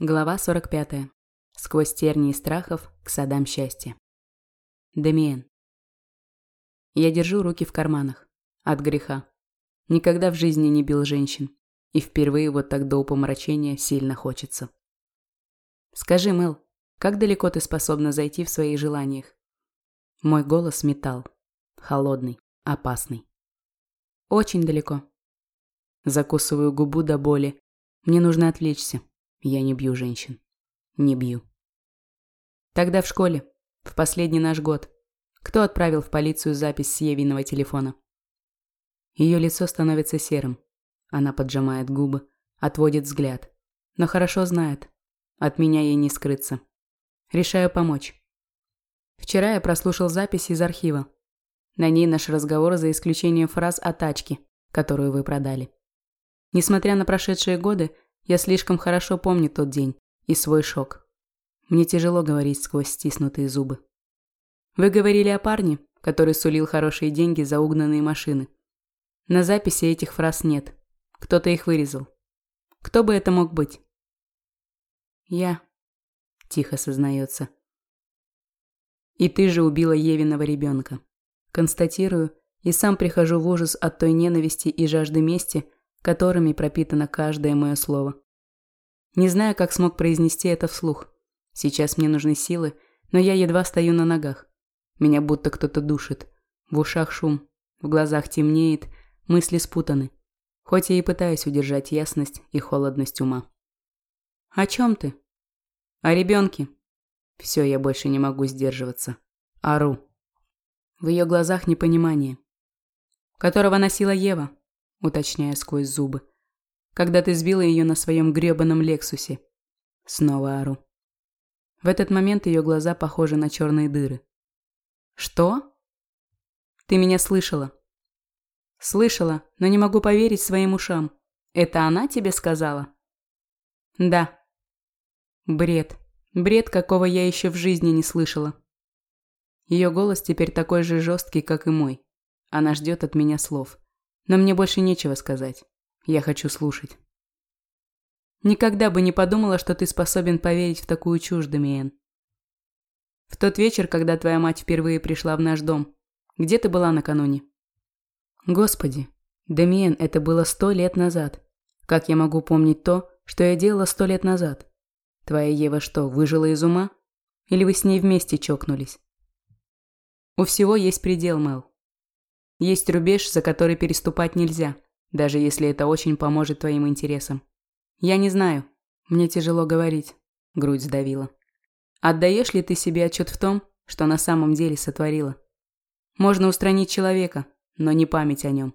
Глава 45. Сквозь тернии страхов к садам счастья. Демиен. Я держу руки в карманах. От греха. Никогда в жизни не бил женщин. И впервые вот так до упомрачения сильно хочется. Скажи, Мэл, как далеко ты способна зайти в своих желаниях? Мой голос металл. Холодный, опасный. Очень далеко. Закусываю губу до боли. Мне нужно отвлечься. Я не бью женщин. Не бью. Тогда в школе, в последний наш год, кто отправил в полицию запись с Евиного телефона? Ее лицо становится серым. Она поджимает губы, отводит взгляд. Но хорошо знает. От меня ей не скрыться. Решаю помочь. Вчера я прослушал запись из архива. На ней наш разговор за исключением фраз о тачке, которую вы продали. Несмотря на прошедшие годы, я слишком хорошо помню тот день и свой шок. Мне тяжело говорить сквозь стиснутые зубы. Вы говорили о парне, который сулил хорошие деньги за угнанные машины. На записи этих фраз нет. Кто-то их вырезал. Кто бы это мог быть? Я. Тихо сознается. И ты же убила Евиного ребенка. Констатирую и сам прихожу в ужас от той ненависти и жажды мести, которыми пропитано каждое мое слово. Не знаю, как смог произнести это вслух. Сейчас мне нужны силы, но я едва стою на ногах. Меня будто кто-то душит. В ушах шум, в глазах темнеет, мысли спутаны. Хоть я и пытаюсь удержать ясность и холодность ума. «О чем ты?» «О ребенке». Все, я больше не могу сдерживаться. Ору. В ее глазах непонимание. «Которого носила Ева», уточняя сквозь зубы. «Когда ты сбила ее на своем гребаном Лексусе». Снова ору. В этот момент ее глаза похожи на черные дыры. «Что?» «Ты меня слышала?» «Слышала, но не могу поверить своим ушам. Это она тебе сказала?» «Да». «Бред. Бред, какого я еще в жизни не слышала». Ее голос теперь такой же жесткий, как и мой. Она ждет от меня слов. Но мне больше нечего сказать. Я хочу слушать. Никогда бы не подумала, что ты способен поверить в такую чушь, Дамиен. В тот вечер, когда твоя мать впервые пришла в наш дом, где ты была накануне? Господи, Дамиен, это было сто лет назад. Как я могу помнить то, что я делала сто лет назад? Твоя Ева что, выжила из ума? Или вы с ней вместе чокнулись? У всего есть предел, Мэл. Есть рубеж, за который переступать нельзя, даже если это очень поможет твоим интересам. Я не знаю. Мне тяжело говорить. Грудь сдавила. Отдаешь ли ты себе отчет в том, что на самом деле сотворила? Можно устранить человека, но не память о нем.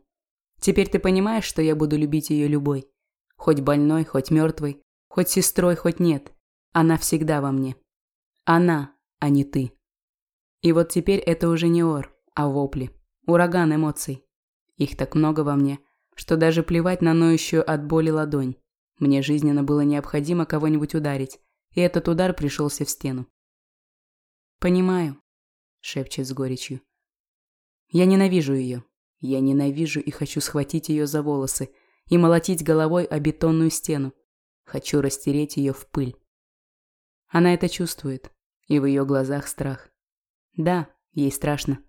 Теперь ты понимаешь, что я буду любить ее любой. Хоть больной, хоть мертвой, хоть сестрой, хоть нет. Она всегда во мне. Она, а не ты. И вот теперь это уже не ор, а вопли. Ураган эмоций. Их так много во мне, что даже плевать на ноющую от боли ладонь. Мне жизненно было необходимо кого-нибудь ударить, и этот удар пришелся в стену. «Понимаю», – шепчет с горечью. «Я ненавижу ее. Я ненавижу и хочу схватить ее за волосы и молотить головой о бетонную стену. Хочу растереть ее в пыль. Она это чувствует, и в ее глазах страх. Да, ей страшно.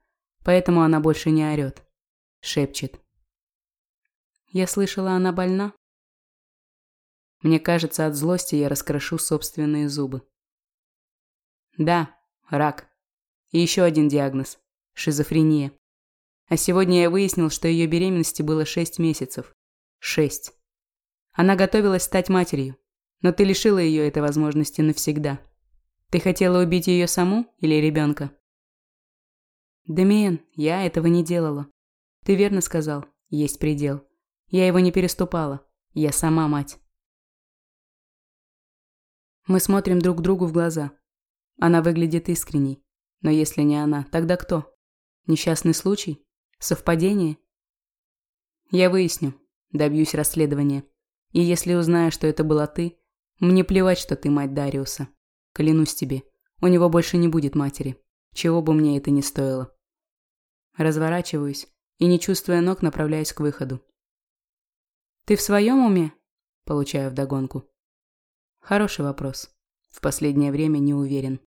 Поэтому она больше не орет. Шепчет. Я слышала, она больна? Мне кажется, от злости я раскрошу собственные зубы. Да, рак. И еще один диагноз. Шизофрения. А сегодня я выяснил, что ее беременности было шесть месяцев. Шесть. Она готовилась стать матерью, но ты лишила ее этой возможности навсегда. Ты хотела убить ее саму или ребенка? «Демиен, я этого не делала. Ты верно сказал, есть предел. Я его не переступала. Я сама мать». Мы смотрим друг другу в глаза. Она выглядит искренней. Но если не она, тогда кто? Несчастный случай? Совпадение? Я выясню. Добьюсь расследования. И если узнаю, что это была ты, мне плевать, что ты мать Дариуса. Клянусь тебе, у него больше не будет матери. Чего бы мне это ни стоило. Разворачиваюсь и, не чувствуя ног, направляюсь к выходу. «Ты в своем уме?» – получаю вдогонку. Хороший вопрос. В последнее время не уверен.